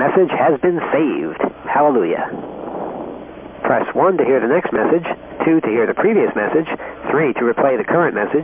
Message has been saved. Hallelujah. Press 1 to hear the next message, 2 to hear the previous message, 3 to replay the current message,